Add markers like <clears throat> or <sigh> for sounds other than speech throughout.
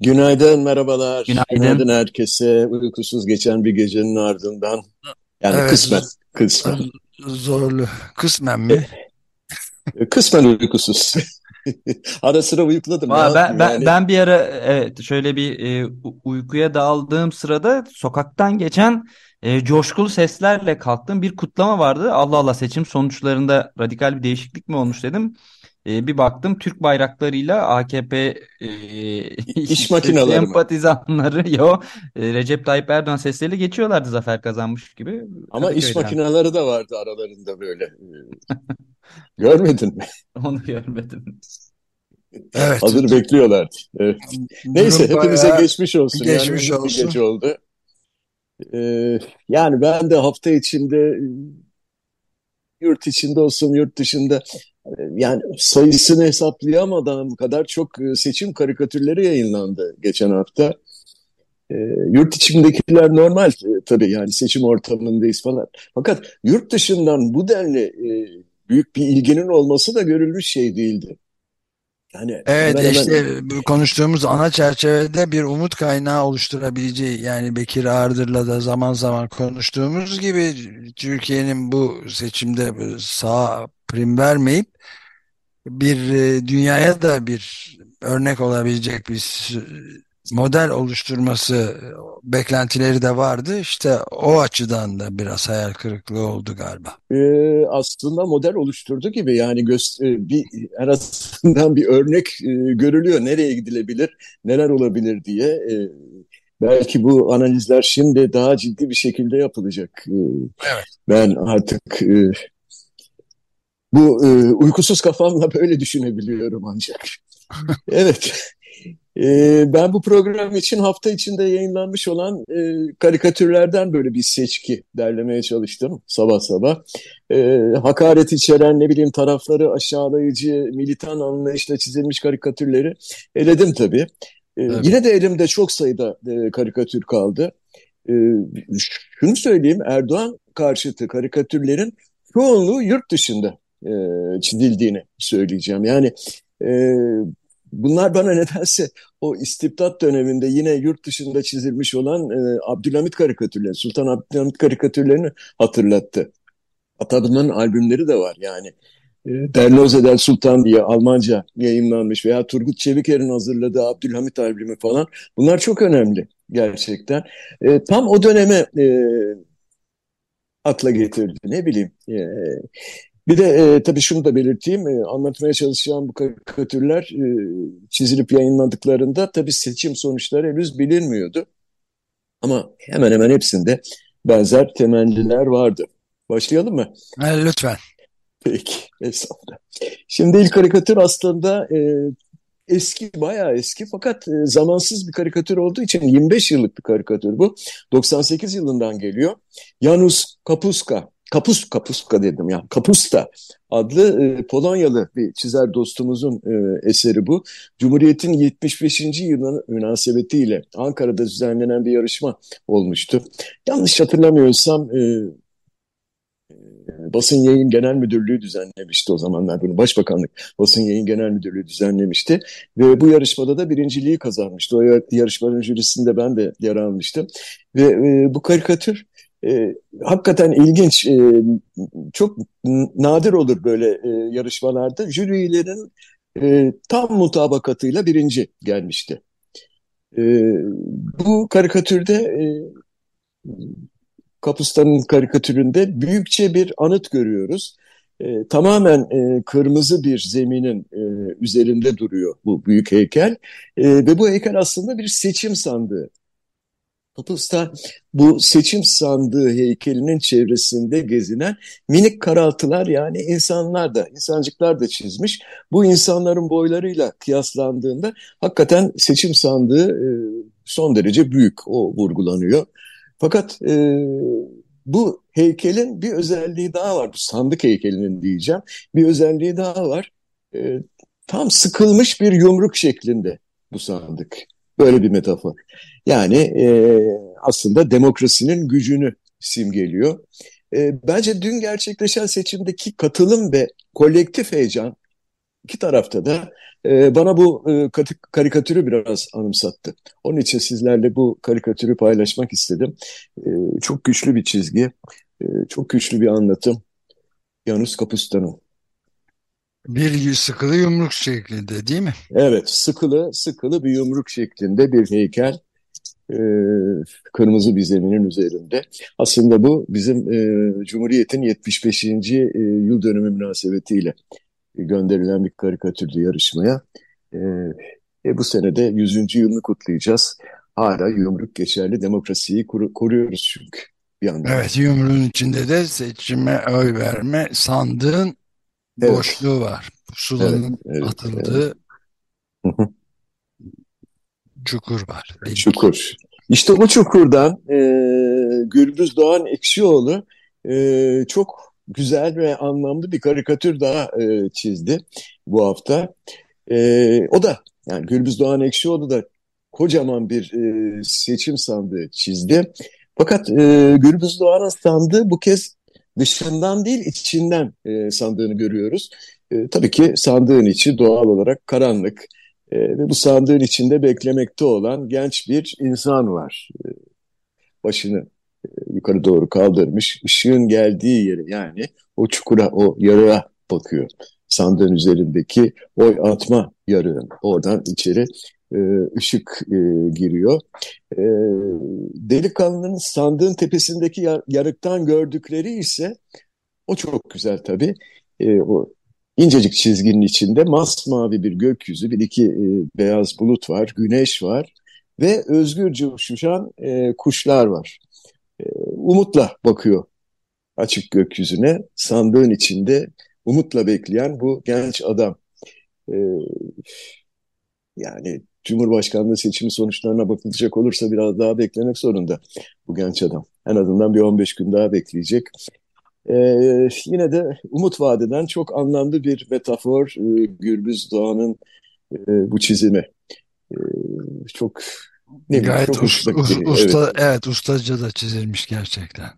Günaydın, merhabalar. Günaydın. Günaydın herkese. Uykusuz geçen bir gecenin ardından. Yani Evet, kısmen, kısmen. zorlu. Kısmen mi? Kısmen uykusuz. <laughs> Ara sıra uyukladım. Valla ben, ben, yani? ben bir ara evet şöyle bir e, uykuya daldığım sırada sokaktan geçen e, coşkulu seslerle kalktım. Bir kutlama vardı. Allah Allah seçim sonuçlarında radikal bir değişiklik mi olmuş dedim. E, bir baktım Türk bayraklarıyla AKP e, İş <laughs> işte makineleri sempatizanları <laughs> yo e, Recep Tayyip Erdoğan sesleriyle geçiyorlardı zafer kazanmış gibi Ama iş Kadıköy'den. makineleri de vardı aralarında böyle. <laughs> Görmedin mi? Onu görmedim. Evet. Hazır bekliyorlardı. Evet. Neyse Durum hepimize bayağı geçmiş olsun. Yani geçmiş bir olsun. gece oldu. Ee, yani ben de hafta içinde yurt içinde olsun yurt dışında yani sayısını hesaplayamadığım kadar çok e, seçim karikatürleri yayınlandı geçen hafta. E, yurt içindekiler normal e, tabii yani seçim ortamındayız falan. Fakat yurt dışından bu denli e, büyük bir ilginin olması da görülmüş şey değildi. Yani Evet hemen hemen işte bu konuştuğumuz ana çerçevede bir umut kaynağı oluşturabileceği yani Bekir Ardır'la da zaman zaman konuştuğumuz gibi Türkiye'nin bu seçimde sağ prim vermeyip bir e, dünyaya da bir örnek olabilecek bir model oluşturması e, beklentileri de vardı. İşte o açıdan da biraz hayal kırıklığı oldu galiba. e, aslında model oluşturdu gibi yani e, bir en azından bir örnek e, görülüyor nereye gidilebilir neler olabilir diye E, belki bu analizler şimdi daha ciddi bir şekilde yapılacak E, Evet. ben artık e, bu e, uykusuz kafamla böyle düşünebiliyorum ancak <laughs> evet e, ben bu program için hafta içinde yayınlanmış olan e, karikatürlerden böyle bir seçki derlemeye çalıştım sabah sabah e, hakaret içeren ne bileyim tarafları aşağılayıcı militan anlayışla çizilmiş karikatürleri eledim tabii. E, Evet. yine de elimde çok sayıda e, karikatür kaldı. E, şunu söyleyeyim Erdoğan karşıtı karikatürlerin çoğunluğu yurt dışında e, çizildiğini söyleyeceğim. Yani e, bunlar bana nedense o istibdat döneminde yine yurt dışında çizilmiş olan e, Abdülhamit karikatürleri, Sultan Abdülhamit karikatürlerini hatırlattı. Bunların albümleri de var yani. E, Der Lose der Sultan diye Almanca yayınlanmış veya Turgut Çeviker'in hazırladığı Abdülhamit albümü falan. Bunlar çok önemli gerçekten. E, tam o döneme e, akla getirdi ne bileyim. E, bir de e, tabii şunu da belirteyim. E, anlatmaya çalışacağım bu karikatürler e, çizilip yayınlandıklarında tabii seçim sonuçları henüz bilinmiyordu. Ama hemen hemen hepsinde benzer temelliler vardı. Başlayalım mı? Ha, lütfen. Peki, estağfurullah. Şimdi ilk karikatür aslında e, eski, bayağı eski fakat e, zamansız bir karikatür olduğu için 25 yıllık bir karikatür bu. 98 yılından geliyor. Janusz Kapuska, Kapus, Kapuska dedim ya, Kapusta adlı e, Polonyalı bir çizer dostumuzun e, eseri bu. Cumhuriyet'in 75. yılı münasebetiyle Ankara'da düzenlenen bir yarışma olmuştu. Yanlış hatırlamıyorsam e, Basın Yayın Genel Müdürlüğü düzenlemişti o zamanlar bunu. Başbakanlık Basın Yayın Genel Müdürlüğü düzenlemişti. Ve bu yarışmada da birinciliği kazanmıştı. O yar- yarışmanın jürisinde ben de yer almıştım. Ve e, bu karikatür e, hakikaten ilginç. E, çok nadir olur böyle e, yarışmalarda. Jürilerin e, tam mutabakatıyla birinci gelmişti. E, bu karikatürde e, Kapustan'ın karikatüründe büyükçe bir anıt görüyoruz. E, tamamen e, kırmızı bir zeminin e, üzerinde duruyor bu büyük heykel. E, ve bu heykel aslında bir seçim sandığı. Kapustan bu seçim sandığı heykelinin çevresinde gezinen minik karaltılar yani insanlar da, insancıklar da çizmiş. Bu insanların boylarıyla kıyaslandığında hakikaten seçim sandığı e, son derece büyük, o vurgulanıyor. Fakat e, bu heykelin bir özelliği daha var. Bu sandık heykelinin diyeceğim. Bir özelliği daha var. E, tam sıkılmış bir yumruk şeklinde bu sandık. Böyle bir metafor. Yani e, aslında demokrasinin gücünü simgeliyor. E, bence dün gerçekleşen seçimdeki katılım ve kolektif heyecan iki tarafta da e, bana bu e, karikatürü biraz anımsattı. Onun için sizlerle bu karikatürü paylaşmak istedim. E, çok güçlü bir çizgi, e, çok güçlü bir anlatım. Yanus Kapustano. Bir sıkılı yumruk şeklinde değil mi? Evet, sıkılı, sıkılı bir yumruk şeklinde bir heykel. E, kırmızı bir zeminin üzerinde. Aslında bu bizim e, Cumhuriyet'in 75. E, yıl dönümü münasebetiyle gönderilen bir karikatürdü yarışmaya. E, e, bu senede 100. yılını kutlayacağız. Hala yumruk geçerli demokrasiyi koru koruyoruz çünkü bir yandan. Evet yumruğun içinde de seçime oy verme sandığın evet. boşluğu var. Pusulanın evet, evet, atıldığı evet. <laughs> çukur var. Delik. Çukur. İşte o çukurdan e, Gürbüz Doğan Ekşioğlu e, çok güzel ve anlamlı bir karikatür daha e, çizdi bu hafta. E, o da yani Gürbüz Doğan Ekşioğlu da kocaman bir e, seçim sandığı çizdi. Fakat e, Gürbüz Doğan'ın sandığı bu kez dışından değil içinden e, sandığını görüyoruz. E, tabii ki sandığın içi doğal olarak karanlık e, ve bu sandığın içinde beklemekte olan genç bir insan var. E, başını yukarı doğru kaldırmış. ışığın geldiği yere yani o çukura, o yarığa bakıyor. Sandığın üzerindeki oy atma yarığın. Oradan içeri e, ışık e, giriyor. E, delikanlının sandığın tepesindeki yar, yarıktan gördükleri ise o çok güzel tabii. E, o incecik çizginin içinde masmavi bir gökyüzü, bir iki e, beyaz bulut var, güneş var ve özgürce uçuşan kuşlar var. Umutla bakıyor açık gökyüzüne. Sandığın içinde umutla bekleyen bu genç adam. E, yani Cumhurbaşkanlığı seçimi sonuçlarına bakılacak olursa biraz daha beklemek zorunda bu genç adam. En azından bir 15 gün daha bekleyecek. Ee, yine de umut vadeden çok anlamlı bir metafor e, Gürbüz Doğan'ın e, bu çizimi. E, çok ne Gayet çok us, us, usta, evet. evet ustaca da çizilmiş gerçekten.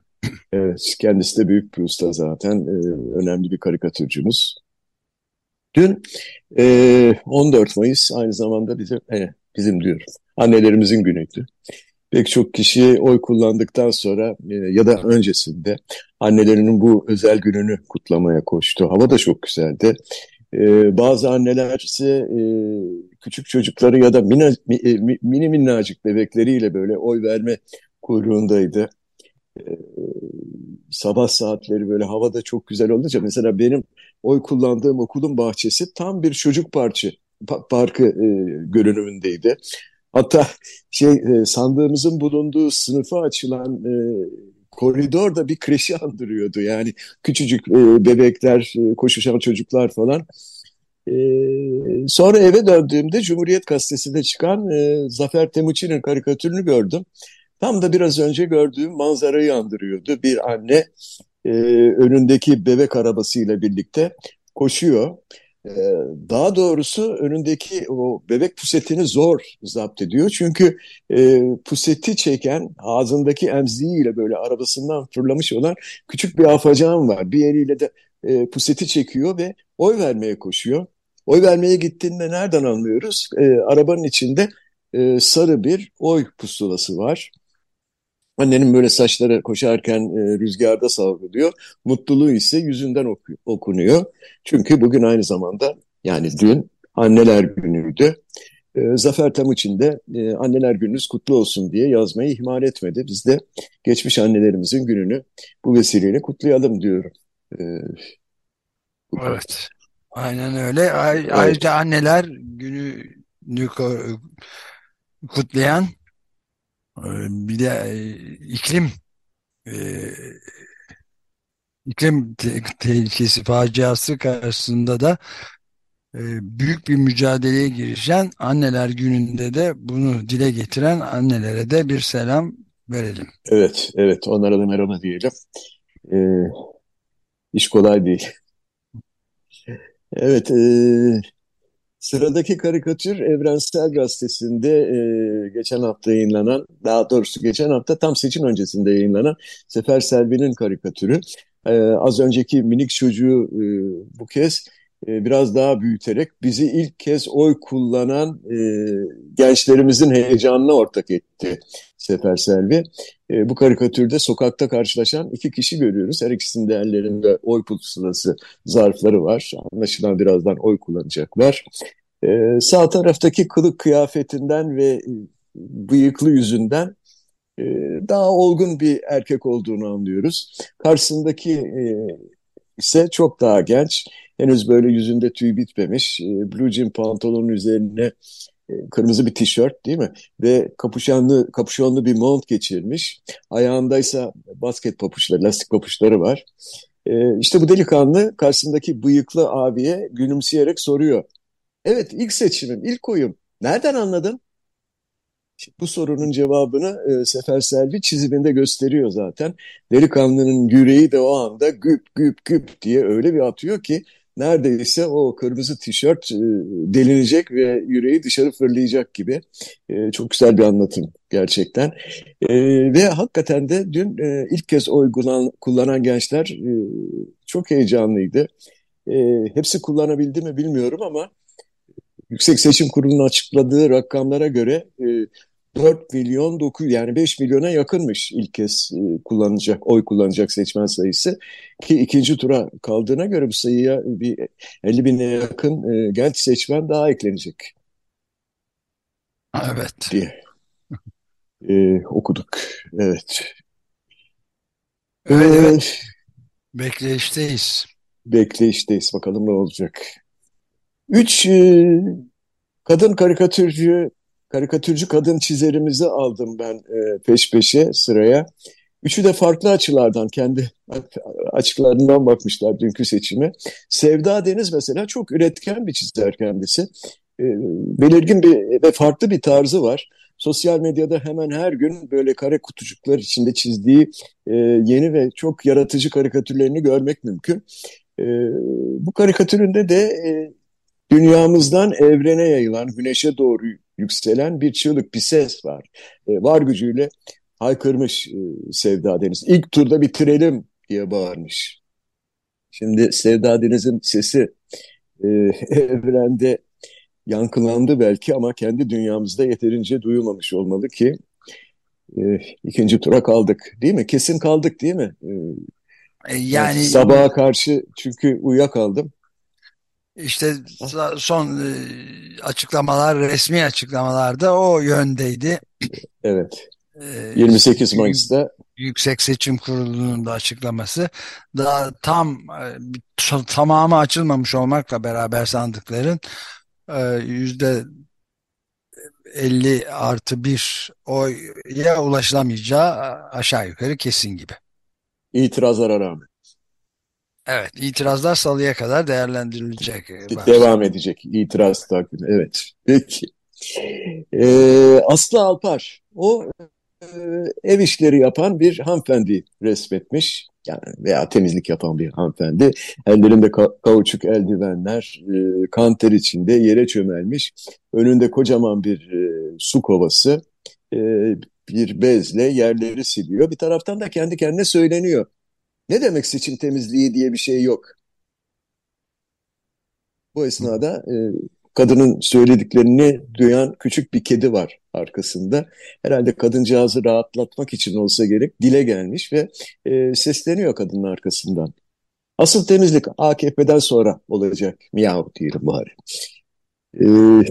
Evet, kendisi de büyük bir usta zaten. Ee, önemli bir karikatürcümüz. Dün e, 14 Mayıs aynı zamanda bizim, e, bizim diyorum, annelerimizin günüydü. Pek çok kişi oy kullandıktan sonra e, ya da öncesinde annelerinin bu özel gününü kutlamaya koştu. Hava da çok güzeldi. E, bazı anneler ise e, küçük çocukları ya da mina, e, mini minnacık bebekleriyle böyle oy verme kuyruğundaydı. Sabah saatleri böyle havada çok güzel olunca mesela benim oy kullandığım okulun bahçesi tam bir çocuk parçı parkı e, görünümündeydi. Hatta şey e, sandığımızın bulunduğu sınıfa açılan e, koridor da bir kreşi andırıyordu. Yani küçücük e, bebekler, e, koşuşan çocuklar falan. E, sonra eve döndüğümde Cumhuriyet Gazetesi'nde çıkan e, Zafer Temuçin'in karikatürünü gördüm. Tam da biraz önce gördüğüm manzarayı andırıyordu. Bir anne e, önündeki bebek arabasıyla birlikte koşuyor. E, daha doğrusu önündeki o bebek pusetini zor zapt ediyor. Çünkü e, puseti çeken ağzındaki emziğiyle böyle arabasından fırlamış olan küçük bir afacan var. Bir eliyle de e, puseti çekiyor ve oy vermeye koşuyor. Oy vermeye gittiğinde nereden anlıyoruz? E, arabanın içinde e, sarı bir oy pusulası var. Annenin böyle saçları koşarken e, rüzgarda savruluyor. Mutluluğu ise yüzünden oku, okunuyor. Çünkü bugün aynı zamanda yani dün anneler günüydü. E, Zafer Tamuçin de e, anneler gününüz kutlu olsun diye yazmayı ihmal etmedi. Biz de geçmiş annelerimizin gününü bu vesileyle kutlayalım diyorum. E, evet. Aynen öyle. Ayrıca evet. anneler günü kutlayan bir de e, iklim e, iklim te tehlikesi faciası karşısında da e, büyük bir mücadeleye girişen anneler gününde de bunu dile getiren annelere de bir selam verelim. Evet, evet. Onlara da merhaba diyelim. Ee, iş kolay değil. Evet, e, sıradaki karikatür Evrensel Gazetesi'nde e, geçen hafta yayınlanan, daha doğrusu geçen hafta tam seçim öncesinde yayınlanan Sefer Selvi'nin karikatürü. E, az önceki minik çocuğu e, bu kez e, biraz daha büyüterek bizi ilk kez oy kullanan e, gençlerimizin heyecanına ortak etti Sefer Selvi. E, bu karikatürde sokakta karşılaşan iki kişi görüyoruz. Her ikisinin de ellerinde oy pusulası zarfları var. Anlaşılan birazdan oy kullanacaklar. E, sağ taraftaki kılık kıyafetinden ve bıyıklı yüzünden e, daha olgun bir erkek olduğunu anlıyoruz. Karşısındaki e, ise çok daha genç Henüz böyle yüzünde tüy bitmemiş. E, blue jean pantolonun üzerine e, kırmızı bir tişört değil mi? Ve kapuşanlı, kapuşonlu bir mont geçirmiş. Ayağındaysa basket papuçları, lastik papuçları var. E, işte bu delikanlı karşısındaki bıyıklı abiye gülümseyerek soruyor. Evet ilk seçimim, ilk oyum. Nereden anladın? Bu sorunun cevabını e, Sefer Selvi çiziminde gösteriyor zaten. Delikanlının yüreği de o anda güp güp güp diye öyle bir atıyor ki neredeyse o kırmızı tişört e, delinecek ve yüreği dışarı fırlayacak gibi. E, çok güzel bir anlatım gerçekten. E, ve hakikaten de dün ilk kez oy kullanan, gençler çok heyecanlıydı. Hepsi kullanabildi mi bilmiyorum ama Yüksek Seçim Kurulu'nun açıkladığı rakamlara göre 4 milyon 9 yani 5 milyona yakınmış ilk kez e, kullanacak oy kullanacak seçmen sayısı ki ikinci tura kaldığına göre bu sayıya bir 50 bine yakın e, genç seçmen daha eklenecek. Evet. Diye e, okuduk. Evet. Evet, evet. Bekleyişteyiz. Bekleyişteyiz. Bakalım ne olacak. Üç e, kadın karikatürcü karikatürcü kadın çizerimizi aldım ben e, peş peşe sıraya. Üçü de farklı açılardan kendi açıklarından bakmışlar dünkü seçime. Sevda Deniz mesela çok üretken bir çizer kendisi. E, belirgin bir ve farklı bir tarzı var. Sosyal medyada hemen her gün böyle kare kutucuklar içinde çizdiği e, yeni ve çok yaratıcı karikatürlerini görmek mümkün. E, bu karikatüründe de e, dünyamızdan evrene yayılan, güneşe doğru yükselen bir çığlık, bir ses var. E, var gücüyle haykırmış e, Sevda Deniz. İlk turda bitirelim diye bağırmış. Şimdi Sevda Deniz'in sesi e, <laughs> evrende yankılandı belki ama kendi dünyamızda yeterince duyulmamış olmalı ki e, ikinci tura kaldık. Değil mi? Kesin kaldık değil mi? E, yani sabaha karşı çünkü uyuyakaldım. İşte son e, açıklamalar, resmi açıklamalarda o yöndeydi. Evet. 28 ee, Mayıs'ta Yüksek Seçim Kurulu'nun da açıklaması daha tam e, tamamı açılmamış olmakla beraber sandıkların e, yüzde 50 artı 1 oya ulaşılamayacağı aşağı yukarı kesin gibi. İtirazlara rağmen. Evet, itirazlar salıya kadar değerlendirilecek. Devam edecek itiraz takvimi. Evet. Peki. Ee, Aslı Alpar, o e, ev işleri yapan bir hanımefendi resmetmiş. Yani veya temizlik yapan bir hanımefendi. Ellerinde ka kauçuk eldivenler, e, kanter içinde yere çömelmiş. Önünde kocaman bir e, su kovası, e, bir bezle yerleri siliyor. Bir taraftan da kendi kendine söyleniyor. Ne demek seçim temizliği diye bir şey yok. Bu esnada e, kadının söylediklerini duyan küçük bir kedi var arkasında. Herhalde kadıncağızı rahatlatmak için olsa gerek dile gelmiş ve e, sesleniyor kadının arkasından. Asıl temizlik AKP'den sonra olacak. Miyav diyelim bari. Ee,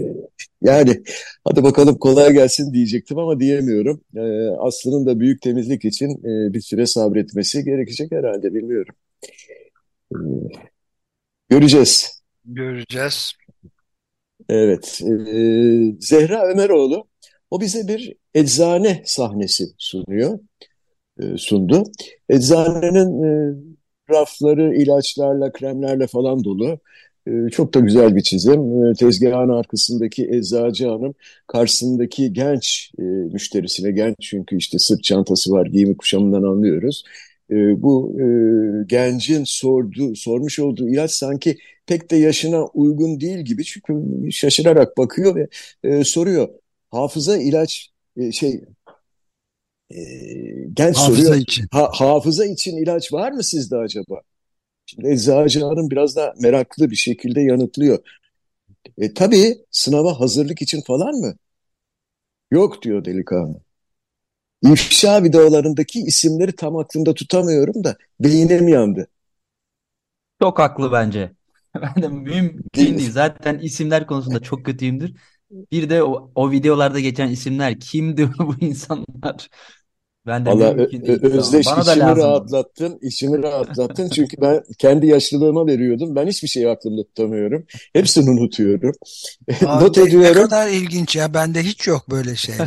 yani hadi bakalım kolay gelsin diyecektim ama diyemiyorum. Ee, Aslı'nın da büyük temizlik için e, bir süre sabretmesi gerekecek herhalde bilmiyorum. Ee, göreceğiz. Göreceğiz. Evet. Ee, Zehra Ömeroğlu o bize bir eczane sahnesi sunuyor. E, sundu. Eczanenin e, rafları ilaçlarla, kremlerle falan dolu. E, çok da güzel bir çizim. E, tezgahın arkasındaki eczacı hanım karşısındaki genç e, müşterisine, genç çünkü işte sırt çantası var, giyimi kuşamından anlıyoruz. E, bu e, gencin sorduğu, sormuş olduğu ilaç sanki pek de yaşına uygun değil gibi çünkü şaşırarak bakıyor ve e, soruyor. Hafıza ilaç şey genç hafıza soruyor. Için. Ha, hafıza için ilaç var mı sizde acaba? Şimdi eczacı hanım biraz da meraklı bir şekilde yanıtlıyor. E, tabii sınava hazırlık için falan mı? Yok diyor delikanlı. İfşa videolarındaki isimleri tam aklımda tutamıyorum da beynim yandı. Çok haklı bence. <laughs> Ben de mümkün değil. Zaten isimler konusunda çok kötüyümdür. Bir de o, o videolarda geçen isimler kimdi <laughs> bu insanlar? Ben de Valla Özdeş Bana içimi rahatlattın, içimi rahatlattın. Çünkü ben kendi yaşlılığıma veriyordum. Ben hiçbir şeyi aklımda tutamıyorum. Hepsini unutuyorum. <laughs> Abi, Not ediyorum. Ne kadar ilginç ya. Bende hiç yok böyle şey. <laughs>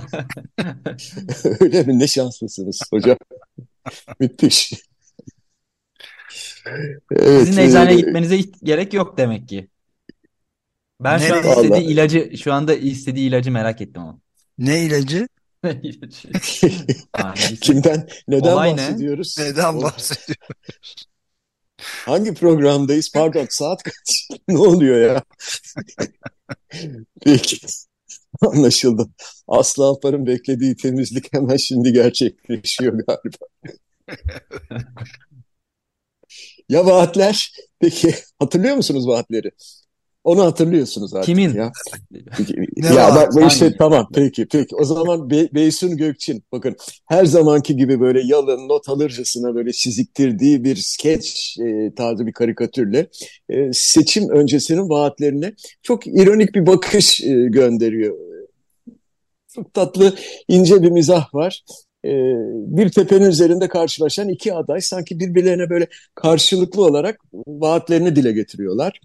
<laughs> Öyle mi? Ne şanslısınız hocam. Müthiş. Evet, Sizin eczaneye e... gitmenize gerek yok demek ki. Ben ne? şu an istediği ilacı, şu anda istediği ilacı merak ettim ama. Ne ilacı? <laughs> Kimden, neden Olay bahsediyoruz? Ne? Neden bahsediyoruz? <laughs> Hangi programdayız? Pardon, saat kaç? <laughs> ne oluyor ya? Peki. Anlaşıldı. Aslı Alpar'ın beklediği temizlik hemen şimdi gerçekleşiyor galiba. ya vaatler? Peki hatırlıyor musunuz vaatleri? Onu hatırlıyorsunuz artık Kimin? ya. ya bak bu işte tamam peki peki. O zaman Be Beysun Gökçin bakın her zamanki gibi böyle yalın not alırcasına böyle çiziktirdiği bir skeç e, tarzı bir karikatürle e, seçim öncesinin vaatlerine çok ironik bir bakış e, gönderiyor. Çok tatlı ince bir mizah var e, bir tepenin üzerinde karşılaşan iki aday sanki birbirlerine böyle karşılıklı olarak vaatlerini dile getiriyorlar.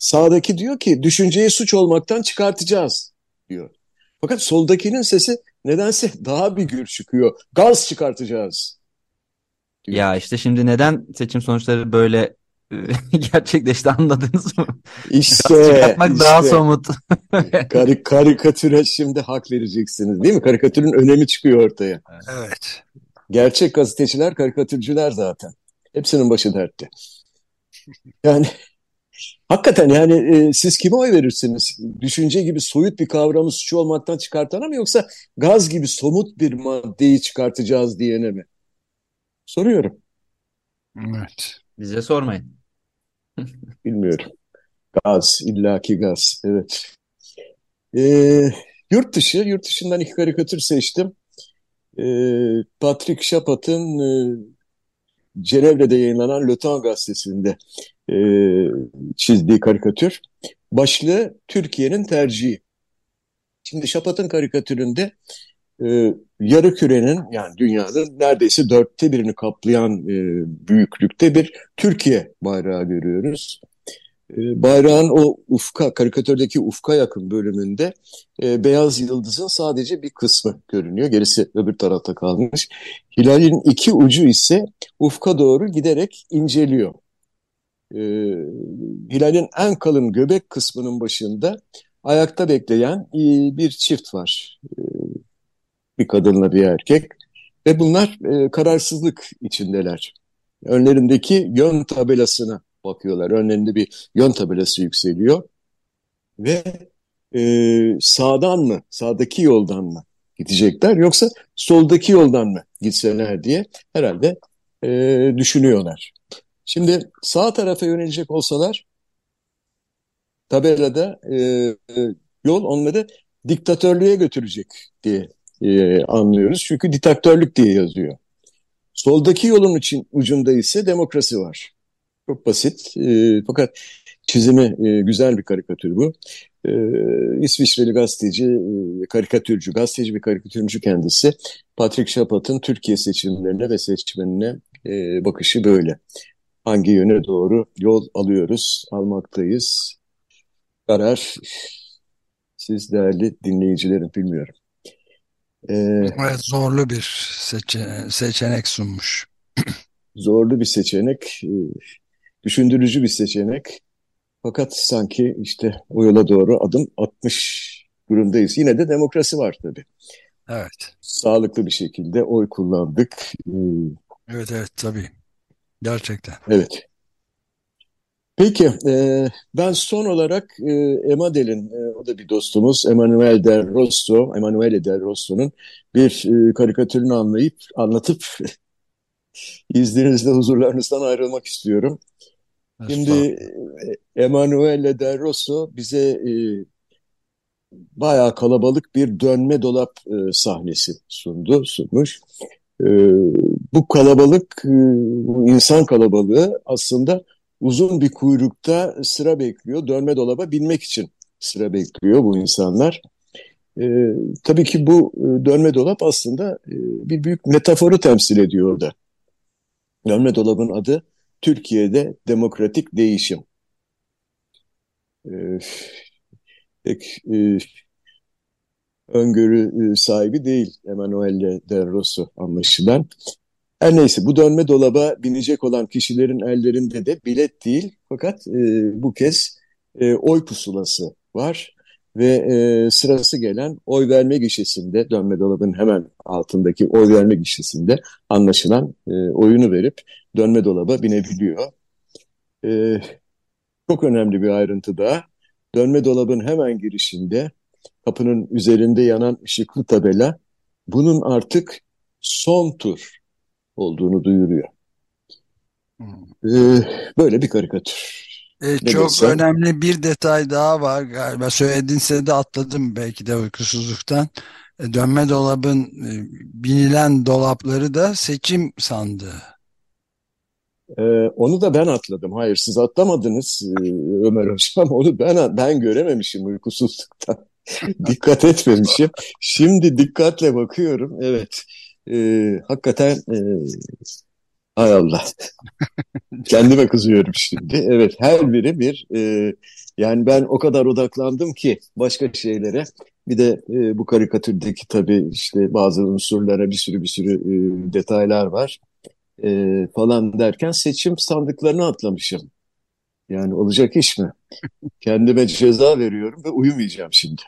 Sağdaki diyor ki düşünceyi suç olmaktan çıkartacağız diyor. Fakat soldakinin sesi nedense daha bir gür çıkıyor. Gaz çıkartacağız. Diyor. Ya işte şimdi neden seçim sonuçları böyle e, <laughs> gerçekleşti anladınız mı? İşte, çıkartmak işte. daha somut. <laughs> Kar karikatüre şimdi hak vereceksiniz değil mi? Karikatürün önemi çıkıyor ortaya. Evet. Gerçek gazeteciler karikatürcüler zaten. Hepsinin başı dertte. Yani Hakikaten yani e, siz kime oy verirsiniz? Düşünce gibi soyut bir kavramı suçu olmaktan çıkartana mı yoksa gaz gibi somut bir maddeyi çıkartacağız diyene mi? Soruyorum. Evet. Bize sormayın. <laughs> Bilmiyorum. Gaz, illaki gaz. Evet. E, yurt dışı, yurt dışından iki karikatür seçtim. E, Patrick Chapat'ın e, Cenevre'de yayınlanan Le Temps gazetesinde e, çizdiği karikatür. Başlığı Türkiye'nin tercihi. Şimdi Şapat'ın karikatüründe e, yarı kürenin yani dünyanın neredeyse dörtte birini kaplayan e, büyüklükte bir Türkiye bayrağı görüyoruz. E, bayrağın o ufka, karikatürdeki ufka yakın bölümünde e, beyaz yıldızın sadece bir kısmı görünüyor. Gerisi öbür tarafta kalmış. Hilalin iki ucu ise ufka doğru giderek inceliyor e, hilalin en kalın göbek kısmının başında ayakta bekleyen e, bir çift var. E, bir kadınla bir erkek. Ve bunlar e, kararsızlık içindeler. Önlerindeki yön tabelasına bakıyorlar. Önlerinde bir yön tabelası yükseliyor. Ve e, sağdan mı, sağdaki yoldan mı gidecekler yoksa soldaki yoldan mı gitseler diye herhalde e, düşünüyorlar. Şimdi sağ tarafa yönelecek olsalar tabelada e, e, yol onları diktatörlüğe götürecek diye e, anlıyoruz. Çünkü diktatörlük diye yazıyor. Soldaki yolun için ucunda ise demokrasi var. Çok basit e, fakat çizimi e, güzel bir karikatür bu. E, İsviçreli gazeteci, e, karikatürcü, gazeteci bir karikatürcü kendisi. Patrick Chapat'ın Türkiye seçimlerine ve seçmenine e, bakışı böyle hangi yöne doğru yol alıyoruz, almaktayız. Karar siz değerli dinleyicilerim bilmiyorum. Ee, evet, zorlu bir seçe seçenek sunmuş. <clears throat> zorlu bir seçenek, e, düşündürücü bir seçenek. Fakat sanki işte o yola doğru adım atmış durumdayız. Yine de demokrasi var tabii. Evet. Sağlıklı bir şekilde oy kullandık. Ee, Evet evet tabii. Gerçekten. Evet. Peki, e, ben son olarak e, Emadel'in, e, o da bir dostumuz, Emanuele Del Rosso, Emanuele Del Rosso'nun bir e, karikatürünü anlayıp, anlatıp <laughs> izninizle huzurlarınızdan ayrılmak istiyorum. Şimdi e, Emanuele Del Rosso bize e, bayağı kalabalık bir dönme dolap e, sahnesi sundu, sunmuş. E, bu kalabalık, e, bu insan kalabalığı aslında uzun bir kuyrukta sıra bekliyor. Dönme dolaba binmek için sıra bekliyor bu insanlar. E, tabii ki bu e, dönme dolap aslında e, bir büyük metaforu temsil ediyor orada. Dönme dolabın adı Türkiye'de demokratik değişim. E, e, öngörü e, sahibi değil Emanuele Del Rosso anlaşılan. Her neyse bu dönme dolaba binecek olan kişilerin ellerinde de bilet değil fakat e, bu kez e, oy pusulası var ve e, sırası gelen oy verme gişesinde dönme dolabın hemen altındaki oy verme gişesinde anlaşılan e, oyunu verip dönme dolaba binebiliyor. E, çok önemli bir ayrıntı daha dönme dolabın hemen girişinde kapının üzerinde yanan ışıklı tabela bunun artık son tur olduğunu duyuruyor. Ee, böyle bir karikatür. Ee, çok desem? önemli bir detay daha var galiba. Söylediğinse de atladım belki de uykusuzluktan. E, dönme dolabın e, binilen dolapları da seçim sandığı. Ee, onu da ben atladım. Hayır siz atlamadınız e, Ömer Hocam. <laughs> Onu ben ben görememişim uykusuzluktan. <laughs> Dikkat etmemişim. Şimdi dikkatle bakıyorum. Evet. Ee, hakikaten e, hay Allah. <laughs> Kendime kızıyorum şimdi. Evet her biri bir e, yani ben o kadar odaklandım ki başka şeylere. Bir de e, bu karikatürdeki tabii işte bazı unsurlara bir sürü bir sürü e, detaylar var e, falan derken seçim sandıklarını atlamışım. Yani olacak iş mi? Kendime ceza veriyorum ve uyumayacağım şimdi.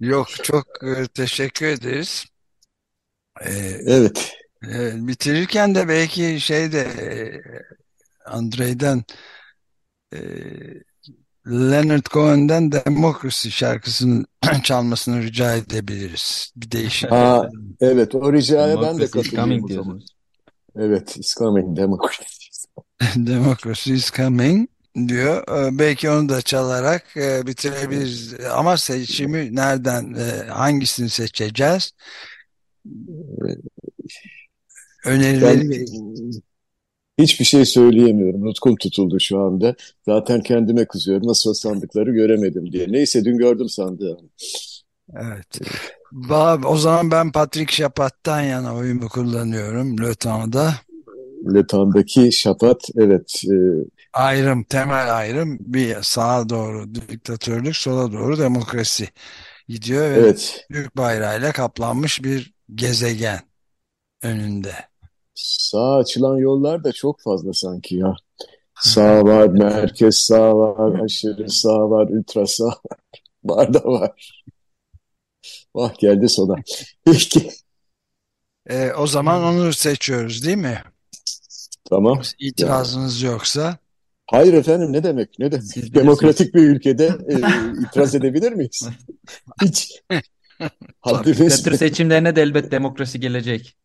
Yok çok e, teşekkür ederiz. Ee, evet. E, bitirirken de belki şey de e, Andrei'den e, Leonard Cohen'den Democracy şarkısını <clears throat> çalmasını rica edebiliriz. Bir değişik. Aa, evet o ricaya ben de katılıyorum o zaman. Evet, is coming, democracy. <laughs> democracy is coming diyor. Ee, belki onu da çalarak e, bitirebiliriz. Ama seçimi nereden, e, hangisini seçeceğiz? Önerileri ben, hiçbir şey söyleyemiyorum. Nutkum tutuldu şu anda. Zaten kendime kızıyorum. Nasıl sandıkları göremedim diye. Neyse dün gördüm sandığı. Evet. O zaman ben Patrick Chapat'tan yana oyumu kullanıyorum Lötan'da. Lötan'daki Chapat evet. E... Ayrım, temel ayrım bir sağa doğru diktatörlük, sola doğru demokrasi gidiyor ve evet. Türk bayrağıyla kaplanmış bir gezegen önünde. Sağ açılan yollar da çok fazla sanki ya. Sağ var, merkez sağ var, aşırı sağ var, ultra sağ <laughs> var. Barda var. Vah geldi sona. Peki. E, o zaman onu seçiyoruz değil mi? Tamam. İtirazınız yani. yoksa. Hayır efendim ne demek? Ne demek? Demokratik bir ülkede e, itiraz edebilir miyiz? <laughs> Hiç. Karikatür seçimlerine de elbet demokrasi gelecek.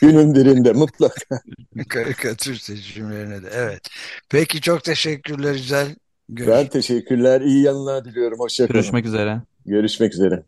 Günün birinde mutlaka. Karikatür seçimlerine de evet. Peki çok teşekkürler güzel. Görüş ben teşekkürler. İyi yanlar diliyorum. Hoşçakalın. Görüşmek üzere. Görüşmek üzere.